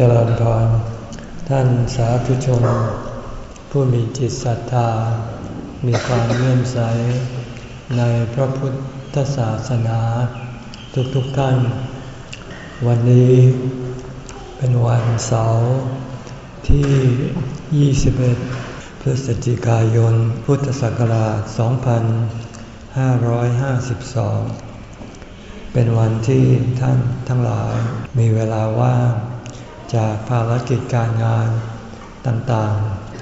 เจริญพร ท่านสาธุชน ผู้มีจิตศรัทธา มีความเลื่อมใส ในพระพุทธศาสนา ทุกๆทท่าน วันนี้เป็นวันเสาร์ที่ 21 พฤศจิกายน พุทธศักราช 2552 เป็นวันที่ท่านทั้งหลายมีเวลาว่าง จากภารกิจการงานต่าง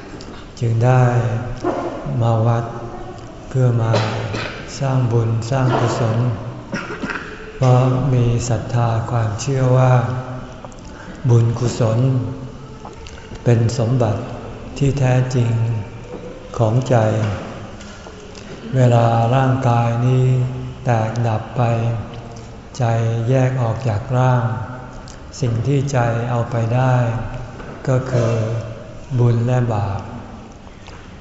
ๆ จึงได้มาวัดเพื่อมาสร้างบุญสร้างกุศล เพราะมีศรัทธาความเชื่อว่า บุญกุศล เป็นสมบัติที่แท้จริงของใจ เวลาร่างกายนี้แตกดับไป ใจแยกออกจากร่าง สิ่งที่ใจเอาไปได้ ก็คือบุญและบาป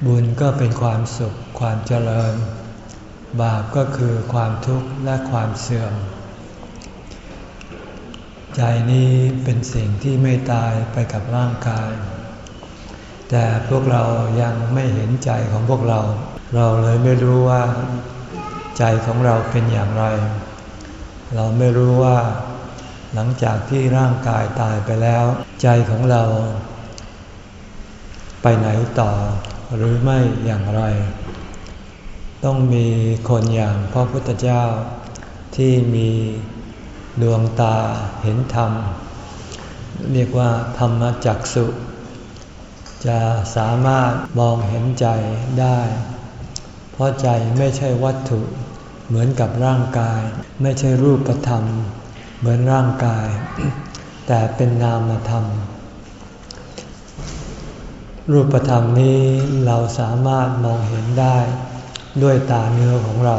บุญก็เป็นความสุขความเจริญ บาปก็คือความทุกข์และความเสื่อม ใจนี้เป็นสิ่งที่ไม่ตายไปกับร่างกาย แต่พวกเรายังไม่เห็นใจของพวกเรา เราเลยไม่รู้ว่า ใจของเราเป็นอย่างไร เราไม่รู้ว่า หลังจากที่ร่างกายตายไปแล้ว ใจของเรา ไปไหนต่อ หรือไม่อย่างไร ต้องมีคนอย่างพระพุทธเจ้า ที่มีดวงตาเห็นธรรม เรียกว่าธรรมจักสุ จะสามารถมองเห็นใจได้ เพราะใจไม่ใช่วัตถุเหมือนกับร่างกาย ไม่ใช่รูปธรรม เหมือนร่างกาย แต่เป็นนามธรรม รูปธรรมนี้เราสามารถมองเห็นได้ด้วยตาเนื้อของเรา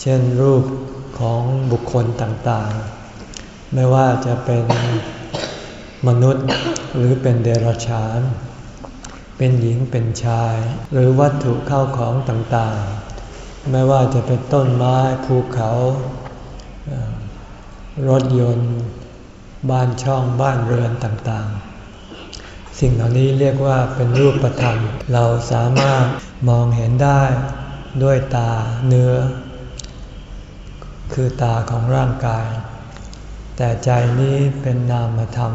เช่นรูปของบุคคลต่างๆ ไม่ว่าจะเป็นมนุษย์หรือเป็นเดรัจฉาน เป็นหญิงเป็นชาย หรือวัตถุเข้าของต่างๆ ไม่ว่าจะเป็นต้นไม้ภูเขา รถยนต์ บ้านช่องบ้านเรือนต่างๆ สิ่งเหล่านี้เรียกว่าเป็นรูปธรรม เราสามารถมองเห็นได้ด้วยตาเนื้อ คือตาของร่างกาย แต่ใจนี้เป็นนามธรรม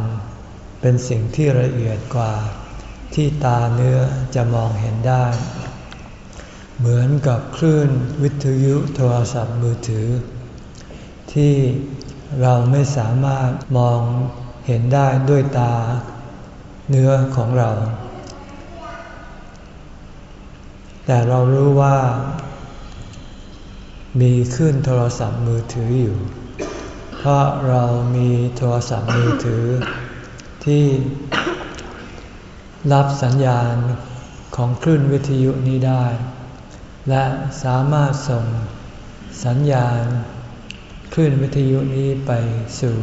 เป็นสิ่งที่ละเอียดกว่า ที่ตาเนื้อจะมองเห็นได้ เหมือนกับคลื่นวิทยุโทรศัพท์มือถือ ที่ เราไม่สามารถมองเห็นได้ด้วยตาเนื้อของเรา แต่เรารู้ว่า มีขึ้นโทรศัพท์มือถืออยู่ เพราะเรามีโทรศัพท์มือถือ ที่รับสัญญาณของคลื่นวิทยุนี้ได้ และสามารถส่งสัญญาณ คลื่นวิทยุนี้ไปสู่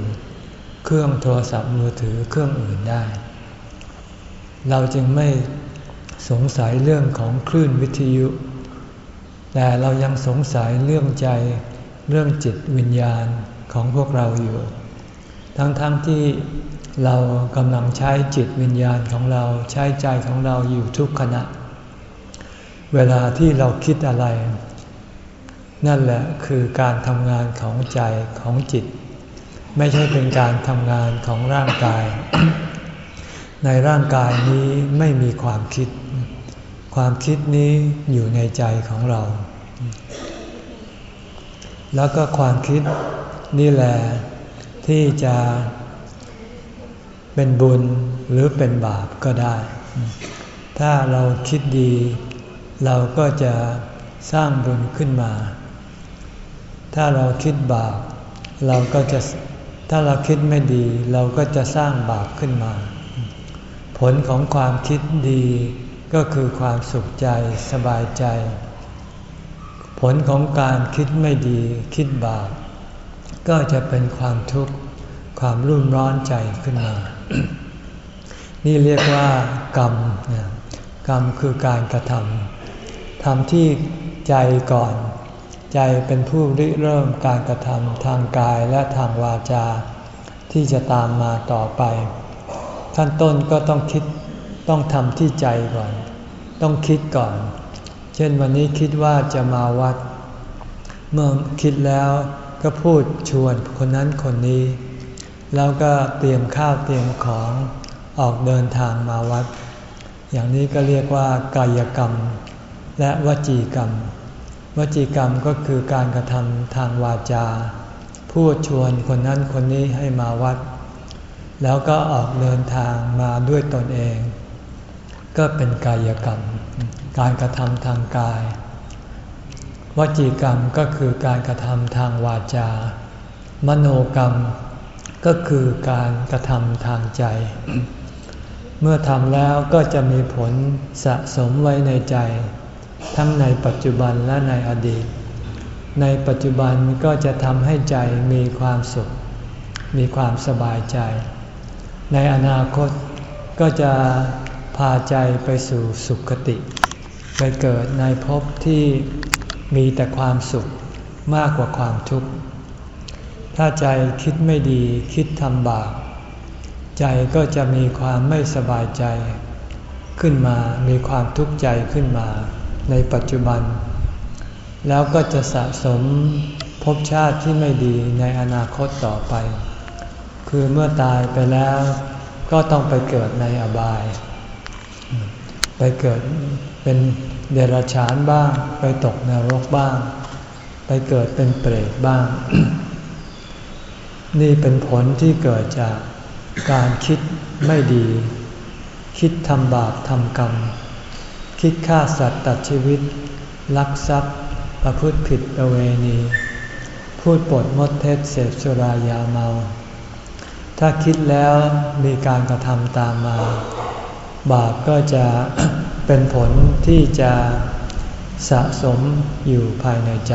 เครื่องโทรศัพท์มือถือเครื่องอื่นได้ เราจึงไม่สงสัยเรื่องของคลื่นวิทยุ แต่เรายังสงสัยเรื่องใจเรื่องจิตวิญญาณของพวกเราอยู่ ทั้งๆทที่เรากำลังใช้จิตวิญญาณของเราใช้ใจของเราอยู่ทุกขณะ เวลาที่เราคิดอะไร นั่นแหละคือการทำงานของใจของจิต ไม่ใช่เป็นการทำงานของร่างกาย ในร่างกายนี้ไม่มีความคิด ความคิดนี้อยู่ในใจของเรา แล้วก็ความคิดนี่แหละที่จะเป็นบุญหรือเป็นบาปก็ได้ ถ้าเราคิดดี เราก็จะสร้างบุญขึ้นมา ถ้าเราคิดบาปเราก็จะถ้าเราคิดไม่ดี เราก็จะสร้างบาปขึ้นมา ผลของความคิดดีก็คือความสุขใจสบายใจ ผลของการคิดไม่ดีคิดบาปก็จะเป็นความทุกข์ความรุ่มร้อนใจขึ้นมา นี่เรียกว่ากรรมกรรมคือการกระทำทำที่ใจก่อน ใจเป็นผู้ริเริ่มการกระทำทางกายและทางวาจา ที่จะตามมาต่อไป ขั้นต้นก็ต้องคิดต้องทำที่ใจก่อน ต้องคิดก่อน เช่นวันนี้คิดว่าจะมาวัด เมื่อคิดแล้วก็พูดชวนคนนั้นคนนี้ แล้วก็เตรียมข้าวเตรียมของออกเดินทางมาวัด อย่างนี้ก็เรียกว่ากายกรรม และวจีกรรม วจีกรรมก็คือการกระทำทางวาจา พูดชวนคนนั้นคนนี้ให้มาวัด แล้วก็ออกเดินทางมาด้วยตนเอง ก็เป็นกายกรรม การกระทำทางกาย วจีกรรมก็คือการกระทำทางวาจา มโนกรรม ก็คือการกระทำทางใจ เมื่อทำแล้วก็จะมีผลสะสมไว้ในใจ ทั้งในปัจจุบันและในอดีต ในปัจจุบันก็จะทำให้ใจมีความสุข มีความสบายใจ ในอนาคตก็จะพาใจไปสู่สุขติ ไปเกิดในภพที่มีแต่ความสุขมากกว่าความทุกข์ ถ้าใจคิดไม่ดีคิดทำบาปใจก็จะมีความไม่สบายใจ ขึ้นมามีความทุกข์ใจขึ้นมา ในปัจจุบัน แล้วก็จะสะสมภพชาติที่ไม่ดีในอนาคตต่อไป คือเมื่อตายไปแล้วก็ต้องไปเกิดในอบาย ไปเกิดเป็นเดรัจฉานบ้าง ไปตกนรกบ้าง ไปเกิดเป็นเปรตบ้าง นี่เป็นผลที่เกิดจากการคิดไม่ดี คิดทำบาปทำกรรม คิดฆ่าสัตว์ตัดชีวิต ลักทรัพย์ ประพฤติผิดประเวณี พูดปดมดเทศเสพสุรายาเมา ถ้าคิดแล้วมีการกระทำตามมา บาปก็จะเป็นผลที่จะสะสมอยู่ภายในใจ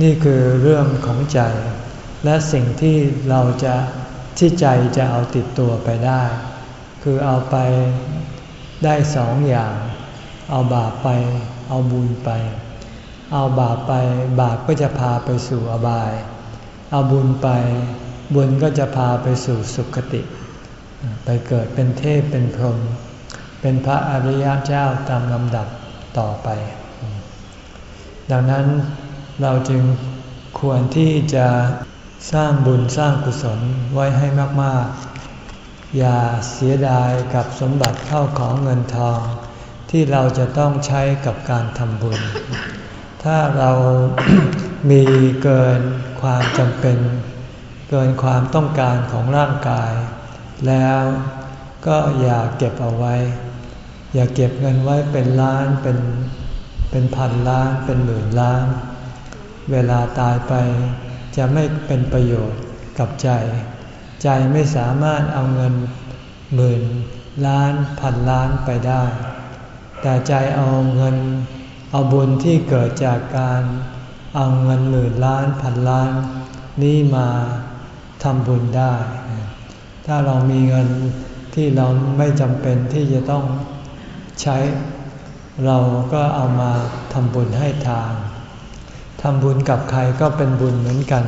นี่คือเรื่องของใจ และสิ่งที่เราจะที่ใจจะเอาติดตัวไปได้ คือเอาไป ได้สองอย่าง เอาบาปไป เอาบุญไป เอาบาปไปบาปก็จะพาไปสู่อบาย เอาบุญไป บุญก็จะพาไปสู่สุคติ ไปเกิดเป็นเทพเป็นพรหมเป็นพระอริยเจ้าตามลำดับต่อไป ดังนั้นเราจึงควรที่จะสร้างบุญสร้างกุศลไว้ให้มาก ๆ อย่าเสียดายกับสมบัติเข้าของเงินทอง ที่เราจะต้องใช้กับการทำบุญ ถ้าเรามีเกินความจำเป็น เกินความต้องการของร่างกาย แล้วก็อย่าเก็บเอาไว้ อย่าเก็บเงินไว้เป็นล้านเป็นเป็นพันล้านเป็นหมื่นล้าน เวลาตายไปจะไม่เป็นประโยชน์กับใจ ใจไม่สามารถเอาเงินหมื่นล้านพันล้านไปได้ แต่ใจเอาเงินเอาบุญที่เกิดจากการเอาเงินหมื่นล้านพันล้าน นี้มาทำบุญได้ ถ้าเรามีเงินที่เราไม่จำเป็นที่จะต้องใช้ เราก็เอามาทำบุญให้ทานทำบุญกับใครก็เป็นบุญเหมือนกัน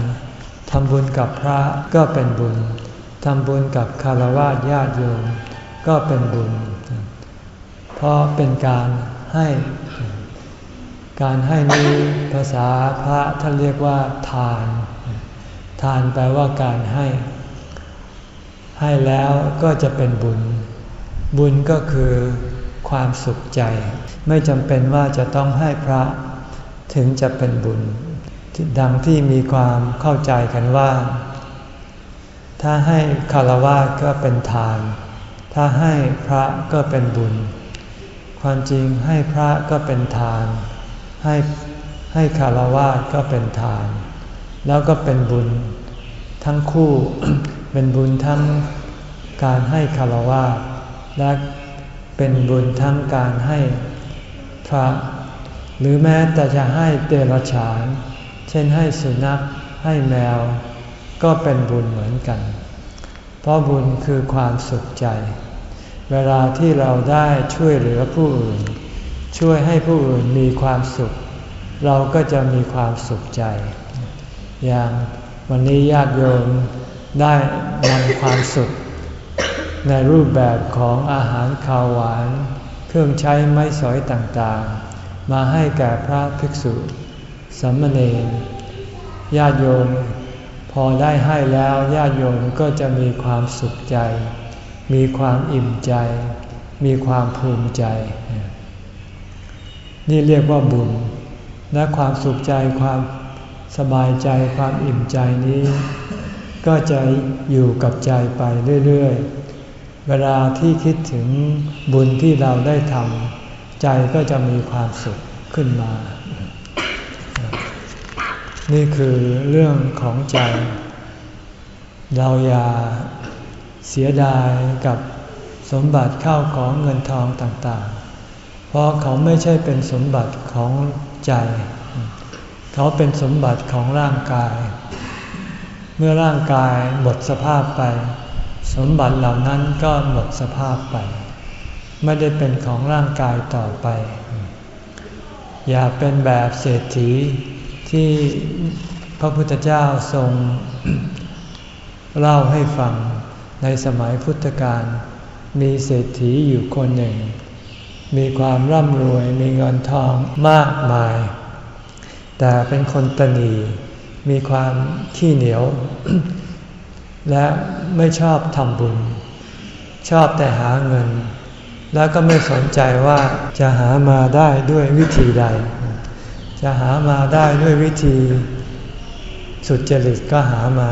ทำบุญกับพระก็เป็นบุญ ทำบุญกับคารวะญาติโยมก็เป็นบุญ เพราะเป็นการให้ การให้นี้ภาษาพระท่านเรียกว่า ทาน ทานแปลว่าการให้ ให้แล้วก็จะเป็นบุญ บุญก็คือความสุขใจ ไม่จำเป็นว่าจะต้องให้พระถึงจะเป็นบุญ ดังที่มีความเข้าใจกันว่า ถ้าให้คารวะก็เป็นทาน ถ้าให้พระก็เป็นบุญ ความจริงให้พระก็เป็นทาน ให้ให้คารวะก็เป็นทาน แล้วก็เป็นบุญ ทั้งคู่เป็นบุญทั้งการให้คารวะและเป็นบุญทั้งการให้พระ หรือแม้แต่จะให้เดรัจฉาน ช่นให้สุนัขให้แมว ก็เป็นบุญเหมือนกัน เพราะบุญคือความสุขใจ เวลาที่เราได้ช่วยเหลือผู้อื่น ช่วยให้ผู้อื่นมีความสุข เราก็จะมีความสุขใจ อย่างวันนี้ญาติโยมได้นำความสุข ในรูปแบบของอาหารข้าวหวาน เครื่องใช้ไม้สอยต่างๆ มาให้แก่พระภิกษุ สัมมเนรญาติโยมพอได้ให้แล้วญาติโยมก็จะมีความสุขใจ มีความอิ่มใจ มีความภูมิใจ นี่เรียกว่าบุญ และความสุขใจความสบายใจความอิ่มใจนี้ ก็จะอยู่กับใจไปเรื่อยๆ เวลาที่คิดถึงบุญที่เราได้ทำใจก็จะมีความสุขขึ้นมา นี่คือเรื่องของใจ เราอย่าเสียดายกับสมบัติเข้าของเงินทองต่างๆ เพราะเขาไม่ใช่เป็นสมบัติของใจ เขาเป็นสมบัติของร่างกาย เมื่อร่างกายหมดสภาพไป สมบัติเหล่านั้นก็หมดสภาพไป ไม่ได้เป็นของร่างกายต่อไป อย่าเป็นแบบเศรษฐี ที่พระพุทธเจ้าทรงเล่าให้ฟังในสมัยพุทธกาลมีเศรษฐีอยู่คนหนึ่ง มีความร่ำรวยมีเงินทองมากมาย แต่เป็นคนตนีมีความขี้เหนียว และไม่ชอบทำบุญ ชอบแต่หาเงิน แล้วก็ไม่สนใจว่าจะหามาได้ด้วยวิธีใด จะหามาได้ด้วยวิธี สุจริตก็หามา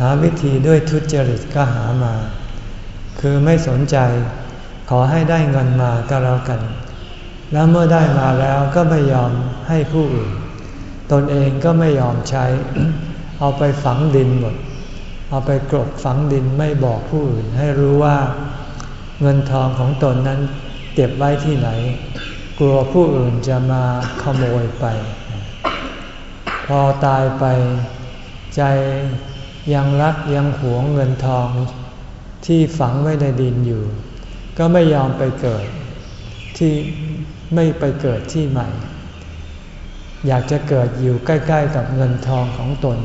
หาวิธีด้วยทุจริตก็หามา คือไม่สนใจขอให้ได้เงินมาก็แล้วกัน แล้วเมื่อได้มาแล้วก็ไม่ยอมให้ผู้อื่น ตนเองก็ไม่ยอมใช้ เอาไปฝังดินหมด เอาไปกรบฝังดินไม่บอกผู้อื่น ให้รู้ว่าเงินทองของตนนั้นเก็บไว้ที่ไหน กลัวผู้อื่นจะมาขโมยไป พอตายไปใจยังรักยังหวงเงินทองที่ฝังไว้ในดินอยู่ ก็ไม่ยอมไปเกิดที่ไม่ไปเกิดที่ใหม่ อยากจะเกิดอยู่ใกล้ ๆ กับเงินทองของตน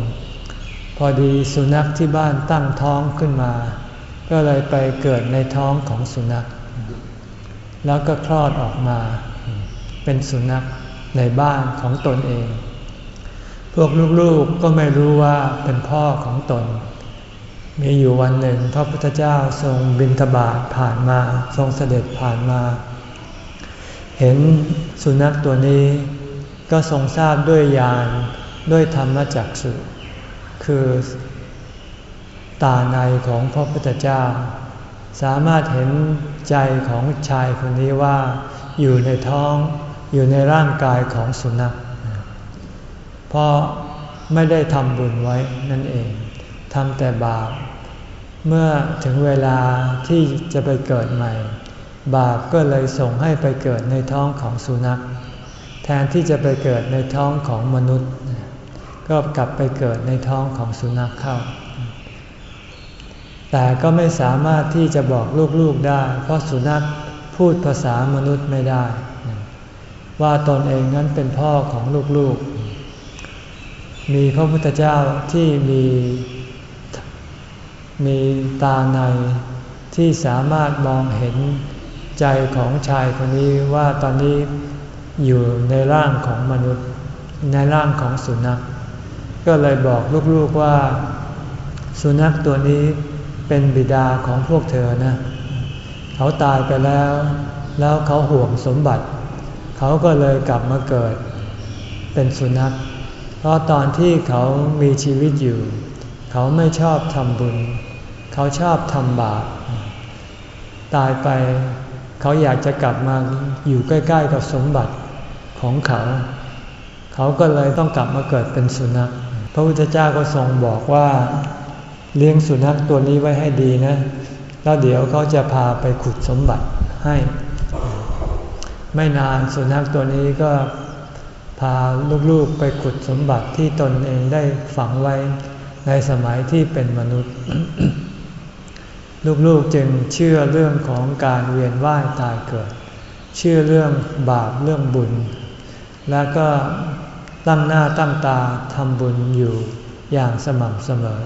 พอดีสุนัขที่บ้านตั้งท้องขึ้นมา ก็เลยไปเกิดในท้องของสุนัข แล้วก็คลอดออกมา เป็นสุนัขในบ้านของตนเอง พวกลูกๆก็ไม่รู้ว่าเป็นพ่อของตน มีอยู่วันหนึ่งพระพุทธเจ้าทรงบินทบาทผ่านมาทรงเสด็จผ่านมา เห็นสุนัขตัวนี้ก็ทรงทราบด้วยญาณด้วยธรรมจักสุคือตาในของพระพุทธเจ้า สามารถเห็นใจของชายคนนี้ว่าอยู่ในท้อง อยู่ในร่างกายของสุนัข เพราะไม่ได้ทำบุญไว้นั่นเองทำแต่บาป เมื่อถึงเวลาที่จะไปเกิดใหม่ บาปก็เลยส่งให้ไปเกิดในท้องของสุนัข แทนที่จะไปเกิดในท้องของมนุษย์ ก็กลับไปเกิดในท้องของสุนัขเข้า แต่ก็ไม่สามารถที่จะบอกลูกๆได้ เพราะสุนัขพูดภาษามนุษย์ไม่ได้ ว่าตนเองนั้นเป็นพ่อของลูกๆ มีพระพุทธเจ้าที่มีมีตาในที่สามารถมองเห็นใจของชายคนนี้ว่าตอนนี้อยู่ในร่างของมนุษย์ ในร่างของสุนัข ก็เลยบอกลูกๆว่า สุนัขตัวนี้เป็นบิดาของพวกเธอนะ เขาตายไปแล้ว แล้วเขาห่วงสมบัติ เขาก็เลยกลับมาเกิดเป็นสุนัข เพราะตอนที่เขามีชีวิตอยู่ เขาไม่ชอบทำบุญ เขาชอบทำบาป ตายไปเขาอยากจะกลับมาอยู่ใกล้ ๆ กับสมบัติของเขา เขาก็เลยต้องกลับมาเกิดเป็นสุนัข พระพุทธเจ้าก็ทรงบอกว่าเลี้ยงสุนัขตัวนี้ไว้ให้ดีนะ แล้วเดี๋ยวเขาจะพาไปขุดสมบัติให้ ไม่นานสุนัขตัวนี้ก็พาลูกๆไปขุดสมบัติที่ตนเองได้ฝังไว้ในสมัยที่เป็นมนุษย์ ลูกๆจึงเชื่อเรื่องของการเวียนว่ายตายเกิด เชื่อเรื่องบาปเรื่องบุญ แล้วก็ตั้งหน้าตั้งตาทำบุญอยู่อย่างสม่ำเสมอ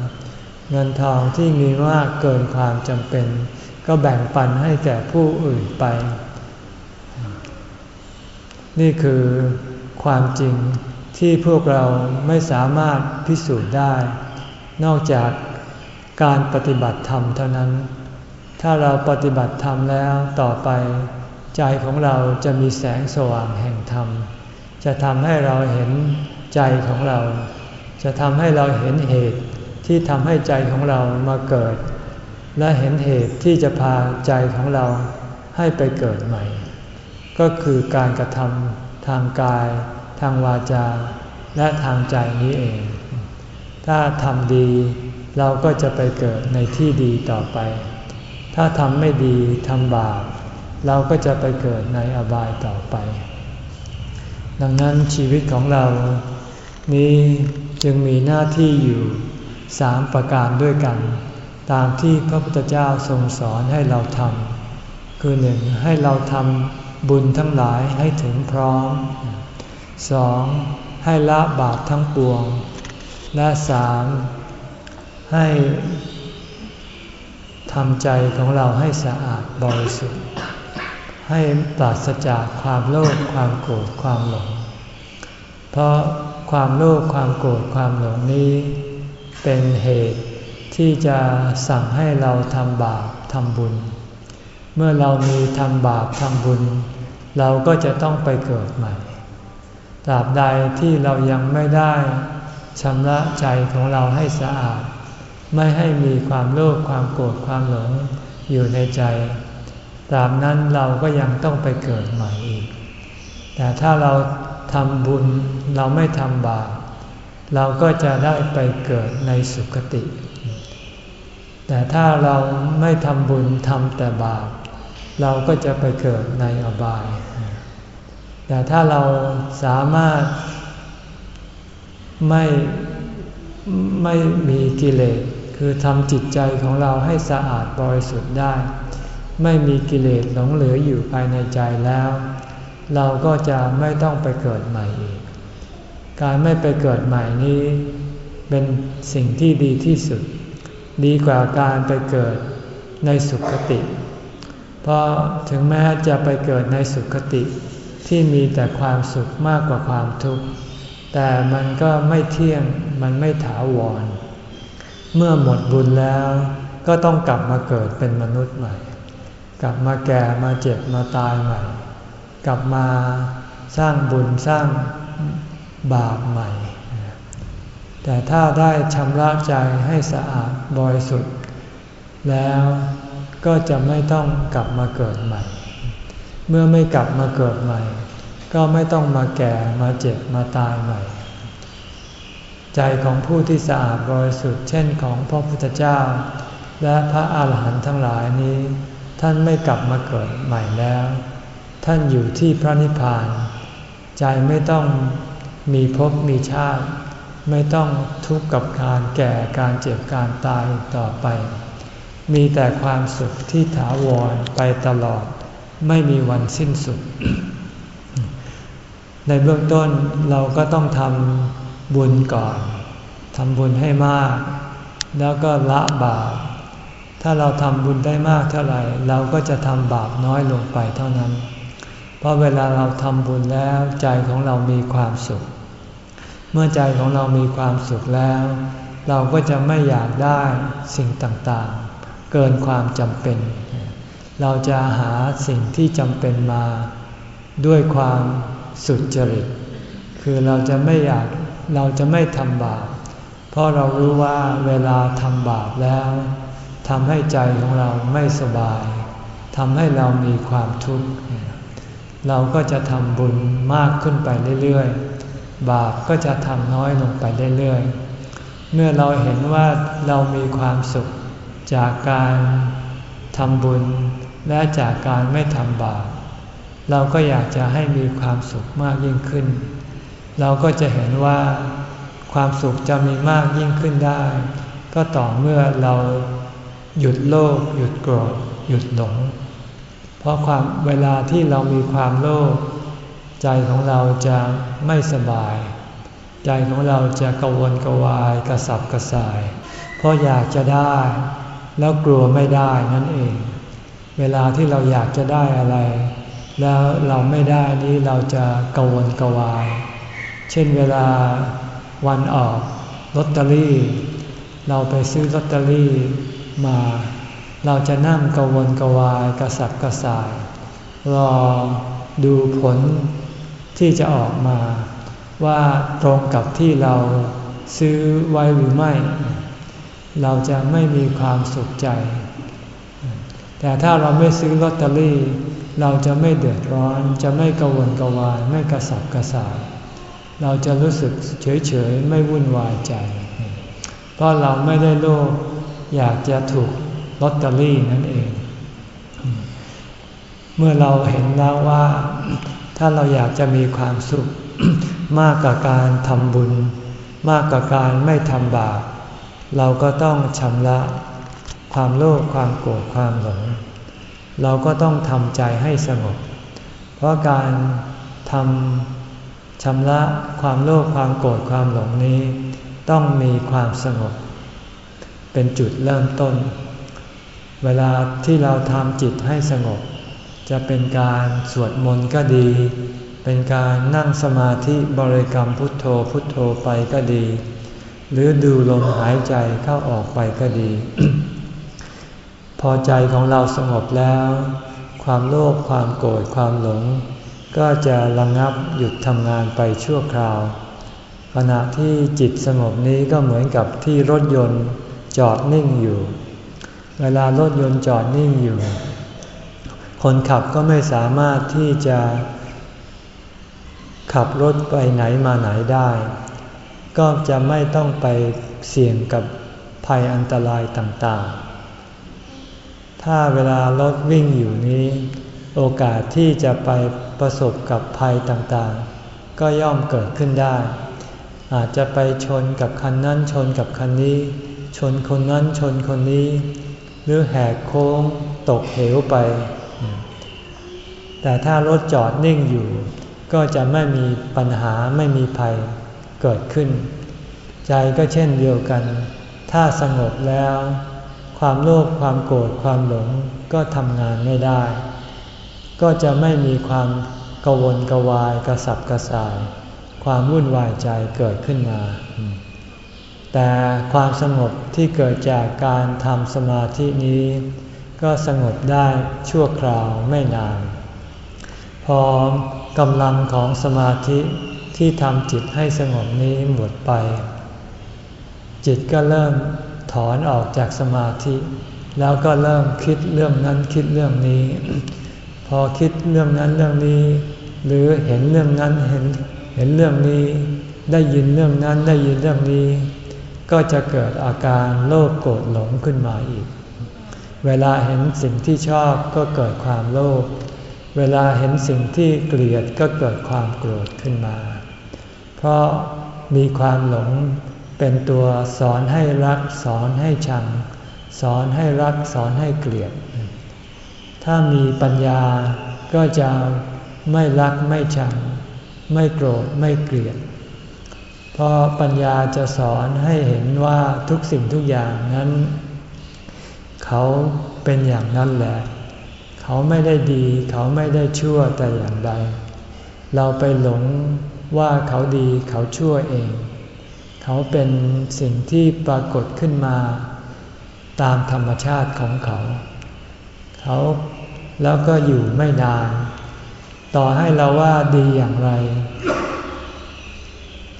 เงินทองที่มีมากเกินความจำเป็น ก็แบ่งปันให้แก่ผู้อื่นไป นี่คือความจริงที่พวกเราไม่สามารถพิสูจน์ได้ นอกจากการปฏิบัติธรรมเท่านั้น ถ้าเราปฏิบัติธรรมแล้วต่อไป ใจของเราจะมีแสงสว่างแห่งธรรม จะทำให้เราเห็นใจของเรา จะทำให้เราเห็นเหตุที่ทำให้ใจของเรามาเกิด และเห็นเหตุที่จะพาใจของเราให้ไปเกิดใหม่ ก็คือการกระทำทางกาย ทางวาจา และทางใจนี้เอง ถ้าทำดีเราก็จะไปเกิดในที่ดีต่อไป ถ้าทำไม่ดีทำบาปเราก็จะไปเกิดในอบายต่อไป ดังนั้นชีวิตของเรา นี้จึงมีหน้าที่อยู่สามประการด้วยกัน ตามที่พระพุทธเจ้าทรงสอนให้เราทำคือหนึ่งให้เราทำ บุญทั้งหลายให้ถึงพร้อมสองให้ละบาปทั้งปวง และสามให้ทำใจของเราให้สะอาดบริสุทธิ์ ให้ปราศจากความโลภความโกรธความหลง เพราะความโลภความโกรธความหลงนี้ เป็นเหตุที่จะสั่งให้เราทำบาปทำบุญ เมื่อเรามีทำบาปทำบุญ เราก็จะต้องไปเกิดใหม่ ตราบใดที่เรายังไม่ได้ชำระใจของเราให้สะอาด ไม่ให้มีความโลภความโกรธความหลงอยู่ในใจ ตราบนั้นเราก็ยังต้องไปเกิดใหม่อีก แต่ถ้าเราทำบุญเราไม่ทำบาปเราก็จะได้ไปเกิดในสุคติ แต่ถ้าเราไม่ทำบุญทำแต่บาปเราก็จะไปเกิดในอบาย แต่ถ้าเราสามารถไม่ไม่มีกิเลส คือทำจิตใจของเราให้สะอาดบริสุทธิ์ได้ ไม่มีกิเลสหลงเหลืออยู่ภายในใจแล้ว เราก็จะไม่ต้องไปเกิดใหม่อีก การไม่ไปเกิดใหม่นี้ เป็นสิ่งที่ดีที่สุด ดีกว่าการไปเกิดในสุขติ เพราะถึงแม้จะไปเกิดในสุขติ ที่มีแต่ความสุขมากกว่าความทุกข์ แต่มันก็ไม่เที่ยง มันไม่ถาวร เมื่อหมดบุญแล้วก็ต้องกลับมาเกิดเป็นมนุษย์ใหม่ กลับมาแก่มาเจ็บมาตายใหม่ กลับมาสร้างบุญสร้างบาปใหม่ แต่ถ้าได้ชำระใจให้สะอาดบริสุทธิ์ แล้วก็จะไม่ต้องกลับมาเกิดใหม่ เมื่อไม่กลับมาเกิดใหม่ ก็ไม่ต้องมาแก่มาเจ็บมาตายใหม่ ใจของผู้ที่สะอาดบริสุทธิ์เช่นของพระพุทธเจ้า และพระอาหารหันต์ทั้งหลายนี้ ท่านไม่กลับมาเกิดใหม่แล้ว ท่านอยู่ที่พระนิพพาน ใจไม่ต้องมีภพมีชาติ ไม่ต้องทุกข์กับการแก่การเจ็บการตายต่อไป มีแต่ความสุขที่ถาวรไปตลอด ไม่มีวันสิ้นสุด ในเบื้องต้นเราก็ต้องทำบุญก่อนทำบุญให้มาก แล้วก็ละบาป ถ้าเราทำบุญได้มากเท่าไหร่ เราก็จะทำบาปน้อยลงไปเท่านั้น เพราะเวลาเราทำบุญแล้วใจของเรามีความสุข เมื่อใจของเรามีความสุขแล้ว เราก็จะไม่อยากได้สิ่งต่างๆ เกินความจำเป็น เราจะหาสิ่งที่จำเป็นมาด้วยความสุดจริต คือเราจะไม่อยากเราจะไม่ทำบาป เพราะเรารู้ว่าเวลาทำบาปแล้วทำให้ใจของเราไม่สบายทำให้เรามีความทุกข์ เราก็จะทำบุญมากขึ้นไปเรื่อยๆ บาปก็จะทำน้อยลงไปเรื่อยๆ เมื่อเราเห็นว่าเรามีความสุขจากการทำบุญ และจากการไม่ทำบาปเราก็อยากจะให้มีความสุขมากยิ่งขึ้น เราก็จะเห็นว่าความสุขจะมีมากยิ่งขึ้นได้ ก็ต่อเมื่อเราหยุดโลภหยุดโกรธหยุดหลง เพราะความเวลาที่เรามีความโลภใจของเราจะไม่สบาย ใจของเราจะกวนกวายกระสับกระส่าย เพราะอยากจะได้ แล้วกลัวไม่ได้นั่นเอง เวลาที่เราอยากจะได้อะไร แล้วเราไม่ได้นี้เราจะกังวลกวาย เช่นเวลาวันออกลอตเตอรี่ เราไปซื้อลอตเตอรี่มา เราจะนั่งกังวลกวายกระสับกระส่ายรอดูผลที่จะออกมา ว่าตรงกับที่เราซื้อไว้หรือไม่ เราจะไม่มีความสุขใจ แต่ถ้าเราไม่ซื้อลอตเตอรี่ เราจะไม่เดือดร้อน จะไม่กังวนกวายไม่กระสับกระส่ายเราจะรู้สึกเฉยๆไม่วุ่นวายใจ เพราะเราไม่ได้โลภอยากจะถูกลอตเตอรี่นั่นเอง เมื่อเราเห็นแล้วว่า ถ้าเราอยากจะมีความสุข มากกว่าการทำบุญ มากกว่าการไม่ทำบาปเราก็ต้องชำระ ความโลภความโกรธความหลง เราก็ต้องทำใจให้สงบ เพราะการทำชำระความโลภความโกรธความหลงนี้ ต้องมีความสงบ เป็นจุดเริ่มต้น เวลาที่เราทำจิตให้สงบ จะเป็นการสวดมนต์ก็ดี เป็นการนั่งสมาธิบริกรรมพุทโธพุทโธไปก็ดี หรือดูลมหายใจเข้าออกไปก็ดี อใจของเราสงบแล้ว ความโลภความโกรธความหลง ก็จะระงงับหยุดทำงานไปชั่วคราว ขณะที่จิตสงบนี้ก็เหมือนกับที่รถยนต์จอดนิ่งอยู่ เวลารถยนต์จอดนิ่งอยู่ คนขับก็ไม่สามารถที่จะขับรถไปไหนมาไหนได้ ก็จะไม่ต้องไปเสี่ยงกับภัยอันตรายต่างๆ ถ้าเวลารถวิ่งอยู่นี้ โอกาสที่จะไปประสบกับภัยต่างๆ ก็ย่อมเกิดขึ้นได้ อาจจะไปชนกับคันนั้นชนกับคันนี้ ชนคนนั้นชนคนนี้ หรือแหกโค้งตกเหวไป แต่ถ้ารถจอดนิ่งอยู่ ก็จะไม่มีปัญหาไม่มีภัยเกิดขึ้น ใจก็เช่นเดียวกัน ถ้าสงบแล้ว ความโลภความโกรธความหลงก็ทำงานไม่ได้ ก็จะไม่มีความกวนกวายกระสับกระส่าย ความวุ่นวายใจเกิดขึ้นมา แต่ความสงบที่เกิดจากการทำสมาธินี้ ก็สงบได้ชั่วคราวไม่นาน พอกำลังของสมาธิที่ทำจิตให้สงบนี้หมดไป จิตก็เริ่ม ถอนออกจากสมาธิ แล้วก็เริ่มคิดเรื่องนั้นคิดเรื่องนี้ พอคิดเรื่องนั้นเรื่องนี้ หรือเห็นเรื่องนั้นเห็นเห็นเรื่องนี้ ได้ยินเรื่องนั้นได้ยินเรื่องนี้ ก็จะเกิดอาการโลภโกรธหลงขึ้นมาอีก เวลาเห็นสิ่งที่ชอบก็เกิดความโลภเวลาเห็นสิ่งที่เกลียดก็เกิดความโกรธขึ้นมา เพราะมีความหลง เป็นตัวสอนให้รักสอนให้ชัง สอนให้รักสอนให้เกลียด ถ้ามีปัญญาก็จะไม่รักไม่ชัง ไม่โกรธไม่เกลียด เพราะปัญญาจะสอนให้เห็นว่าทุกสิ่งทุกอย่างนั้น เขาเป็นอย่างนั้นแหละ เขาไม่ได้ดี เขาไม่ได้ชั่วแต่อย่างใด เราไปหลงว่าเขาดีเขาชั่วเอง เขาเป็นสิ่งที่ปรากฏขึ้นมาตามธรรมชาติของเขา เขาแล้วก็อยู่ไม่นาน ต่อให้เราว่าดีอย่างไร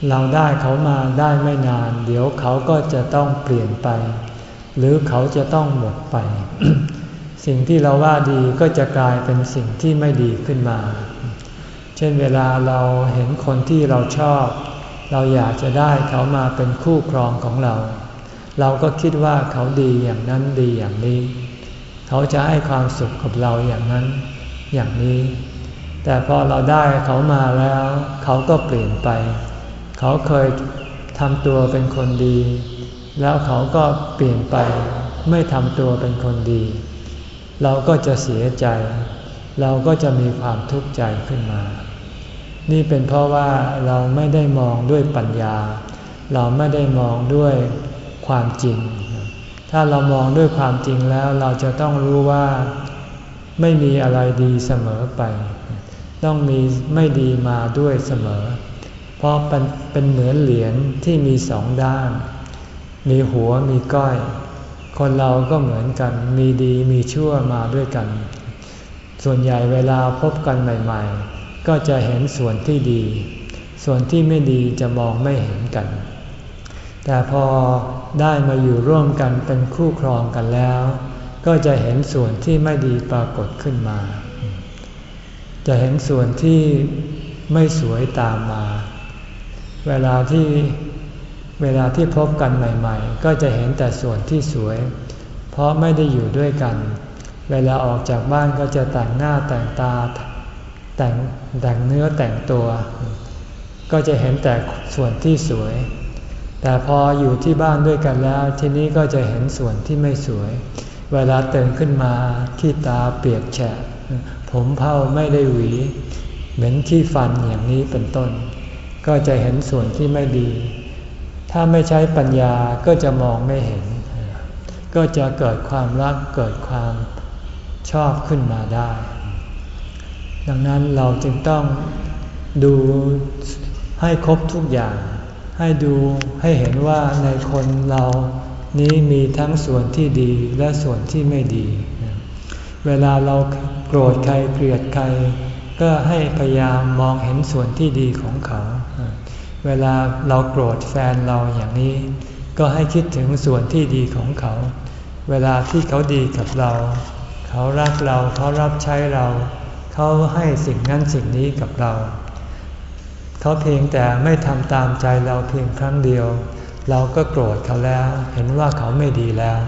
เราได้เขามาได้ไม่นาน เดี๋ยวเขาก็จะต้องเปลี่ยนไป หรือเขาจะต้องหมดไป สิ่งที่เราว่าดีก็จะกลายเป็นสิ่งที่ไม่ดีขึ้นมา เช่นเวลาเราเห็นคนที่เราชอบ เราอยากจะได้เขามาเป็นคู่ครองของเรา เราก็คิดว่าเขาดีอย่างนั้นดีอย่างนี้ เขาจะให้ความสุขกับเราอย่างนั้นอย่างนี้ แต่พอเราได้เขามาแล้ว เขาก็เปลี่ยนไป เขาเคยทำตัวเป็นคนดี แล้วเขาก็เปลี่ยนไปไม่ทำตัวเป็นคนดี เราก็จะเสียใจ เราก็จะมีความทุกข์ใจขึ้นมา นี่เป็นเพราะว่าเราไม่ได้มองด้วยปัญญา เราไม่ได้มองด้วยความจริง ถ้าเรามองด้วยความจริงแล้วเราจะต้องรู้ว่าไม่มีอะไรดีเสมอไป ต้องมีไม่ดีมาด้วยเสมอ เพราะเป็นเป็นเหมือนเหรียญที่มีสองด้าน มีหัวมีก้อย คนเราก็เหมือนกัน มีดีมีชั่วมาด้วยกัน ส่วนใหญ่เวลาพบกันใหม่ ๆ ก็จะเห็นส่วนที่ดี ส่วนที่ไม่ดีจะมองไม่เห็นกัน แต่พอได้มาอยู่ร่วมกันเป็นคู่ครองกันแล้ว ก็จะเห็นส่วนที่ไม่ดีปรากฏขึ้นมา จะเห็นส่วนที่ไม่สวยตามมา เวลาที่เวลาที่พบกันใหม่ ๆ ก็จะเห็นแต่ส่วนที่สวย เพราะไม่ได้อยู่ด้วยกัน เวลาออกจากบ้านก็จะแต่งหน้าแต่งตา แต่งแต่งเนื้อแต่งตัว ก็จะเห็นแต่ส่วนที่สวย แต่พออยู่ที่บ้านด้วยกันแล้ว ทีนี้ก็จะเห็นส่วนที่ไม่สวย เวลาตื่นขึ้นมาขี้ตาเปียกแฉะ ผมเผาไม่ได้หวี เหม็นขี้ฟันอย่างนี้เป็นต้น ก็จะเห็นส่วนที่ไม่ดี ถ้าไม่ใช้ปัญญาก็จะมองไม่เห็น ก็จะเกิดความรักเกิดความชอบขึ้นมาได้ ดังนั้นเราจึงต้องดูให้ครบทุกอย่าง ให้ดูให้เห็นว่าในคนเรานี้มีทั้งส่วนที่ดีและส่วนที่ไม่ดี เวลาเราโกรธใครเกลียดใคร ก็ให้พยายามมองเห็นส่วนที่ดีของเขา เวลาเราโกรธแฟนเราอย่างนี้ ก็ให้คิดถึงส่วนที่ดีของเขา เวลาที่เขาดีกับเรา เขารักเราเขารับใช้เรา เขาให้สิ่งนั้นสิ่งนี้กับเรา เขาเพียงแต่ไม่ทำตามใจเราเพียงครั้งเดียว เราก็โกรธเขาแล้ว เห็นว่าเขาไม่ดีแล้ว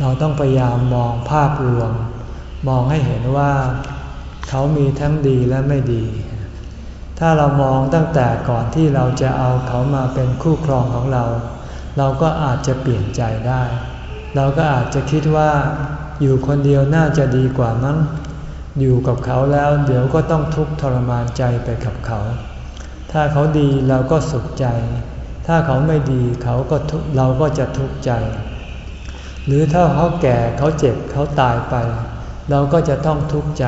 เราต้องพยายามมองภาพรวม มองให้เห็นว่าเขามีทั้งดีและไม่ดี ถ้าเรามองตั้งแต่ก่อนที่เราจะเอาเขามาเป็นคู่ครองของเรา เราก็อาจจะเปลี่ยนใจได้ เราก็อาจจะคิดว่าอยู่คนเดียวน่าจะดีกว่ามั้ง อยู่กับเขาแล้วเดี๋ยวก็ต้องทุกข์ทรมานใจไปกับเขา ถ้าเขาดีเราก็สุขใจ ถ้าเขาไม่ดีเขาก็เราก็จะทุกข์ใจ หรือถ้าเขาแก่เขาเจ็บเขาตายไป เราก็จะต้องทุกข์ใจ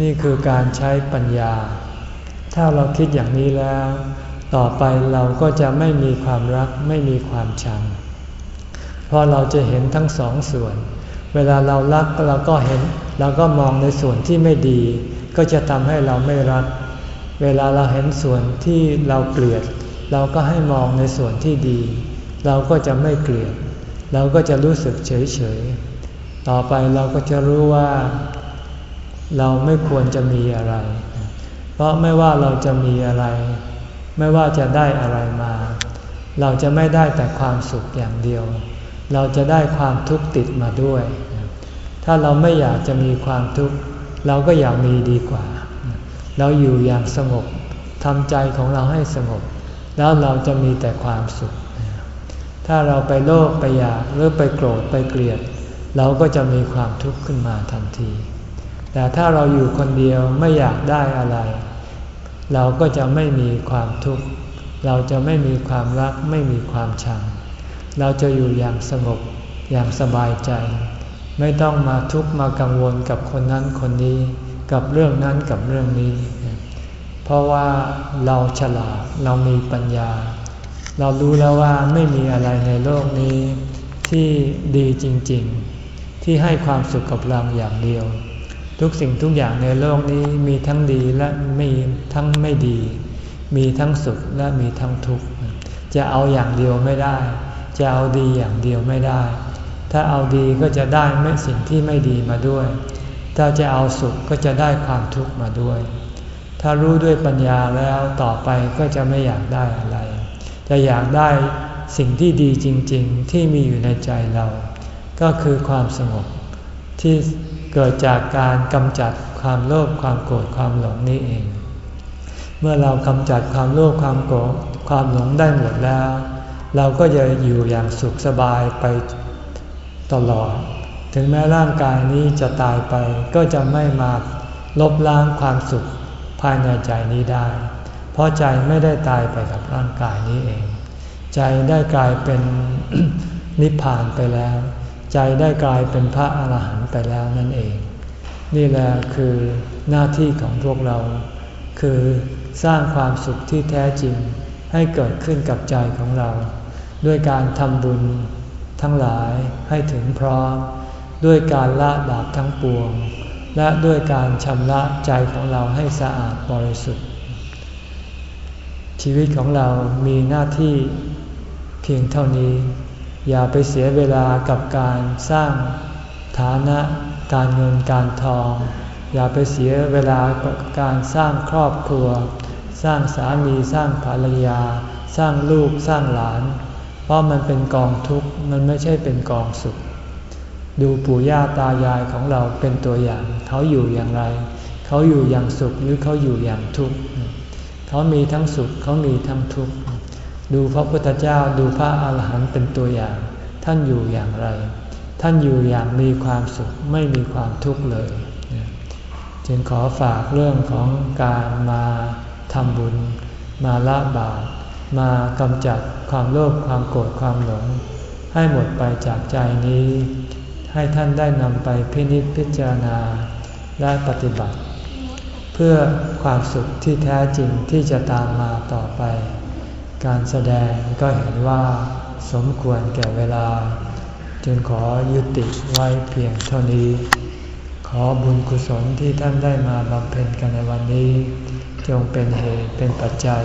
นี่คือการใช้ปัญญา ถ้าเราคิดอย่างนี้แล้ว ต่อไปเราก็จะไม่มีความรักไม่มีความชัง เพราะเราจะเห็นทั้งสองส่วน เวลาเรารักเราก็เห็น เราก็มองในส่วนที่ไม่ดี ก็จะทำให้เราไม่รัก เวลาเราเห็นส่วนที่เราเกลียด เราก็ให้มองในส่วนที่ดี เราก็จะไม่เกลียด เราก็จะรู้สึกเฉยเฉยต่อไปเราก็จะรู้ว่า เราไม่ควรจะมีอะไร เพราะไม่ว่าเราจะมีอะไร ไม่ว่าจะได้อะไรมา เราจะไม่ได้แต่ความสุขอย่างเดียว เราจะได้ความทุกข์ติดมาด้วย ถ้าเราไม่อยากจะมีความทุกข์เราก็อยากมีดีกว่า เราอยู่อย่างสงบทำใจของเราให้สงบ แล้วเราจะมีแต่ความสุข ถ้าเราไปโลภไปอยากหรือไปโกรธไปเกลียด เราก็จะมีความทุกข์ขึ้นมาทันที แต่ถ้าเราอยู่คนเดียวไม่อยากได้อะไร เราก็จะไม่มีความทุกข์ เราจะไม่มีความรักไม่มีความชัง เราจะอยู่อย่างสงบอย่างสบายใจ ไม่ต้องมาทุกข์มากังวลกับคนนั้นคนนี้กับเรื่องนั้นกับเรื่องนี้ เพราะว่าเราฉลาดเรามีปัญญา เรารู้แล้วว่าไม่มีอะไรในโลกนี้ ที่ดีจริงๆ ที่ให้ความสุขกับเราอย่างเดียว ทุกสิ่งทุกอย่างในโลกนี้มีทั้งดีและมีทั้งไม่ดี มีทั้งสุขและมีทั้งทุกข์จะเอาอย่างเดียวไม่ได้ จะเอาดีอย่างเดียวไม่ได้ ถ้าเอาดีก็จะได้ไม่สิ่งที่ไม่ดีมาด้วย ถ้าจะเอาสุขก็จะได้ความทุกข์มาด้วย ถ้ารู้ด้วยปัญญาแล้วต่อไปก็จะไม่อยากได้อะไร จะอยากได้สิ่งที่ดีจริง ๆ ที่มีอยู่ในใจเรา ก็คือความสงบที่เกิดจากการกำจัดความโลภความโกรธความหลงนี่เอง เมื่อเรากำจัดความโลภความโกรธความหลงได้หมดแล้ว เราก็จะอยู่อย่างสุขสบายไปตลอด ถึงแม้ร่างกายนี้จะตายไป ก็จะไม่มาลบล้างความสุขภายในใจนี้ได้ เพราะใจไม่ได้ตายไปกับร่างกายนี้เอง ใจได้กลายเป็นนิพพานไปแล้ว ใจได้กลายเป็นพระอาหารหันต์ไปแล้วนั่นเอง นี่แหละคือหน้าที่ของพวกเรา คือสร้างความสุขที่แท้จริงให้เกิดขึ้นกับใจของเรา ด้วยการทำบุญทั้งหลายให้ถึงพร้อม ด้วยการละบาปทั้งปวง และด้วยการชำระใจของเราให้สะอาดบริสุทธิ์ ชีวิตของเรามีหน้าที่เพียงเท่านี้ อย่าไปเสียเวลากับการสร้างฐานะการเงินการทอง อย่าไปเสียเวลากับการสร้างครอบครัว สร้างสามีสร้างภรรยา สร้างลูกสร้างหลาน เพราะมันเป็นกองทุกข์มันไม่ใช่เป็นกองสุข ดูปู่ย่าตายายของเราเป็นตัวอย่าง เขาอยู่อย่างไร เขาอยู่อย่างสุขหรือเขาอยู่อย่างทุกข์เขามีทั้งสุขเขามีทั้งทุกข์ดูพระพุทธเจ้าดูพระอาหารหันต์เป็นตัวอย่าง ท่านอยู่อย่างไร ท่านอยู่อย่างมีความสุขไม่มีความทุกข์เลย จึงขอฝากเรื่องของการมาทำบุญมาละบาป มากำจัดความโลภความโกรธความหลง ให้หมดไปจากใจนี้ ให้ท่านได้นำไปพินิจพิจารณาและปฏิบัติ เพื่อความสุขที่แท้จริงที่จะตามมาต่อไป การแสดงก็เห็นว่าสมควรแก่เวลา จึงขอยุติไว้เพียงเท่านี้ ขอบุญกุศลที่ท่านได้มาบำเพ็ญกันในวันนี้ จงเป็นเหตุเป็นปัจจัย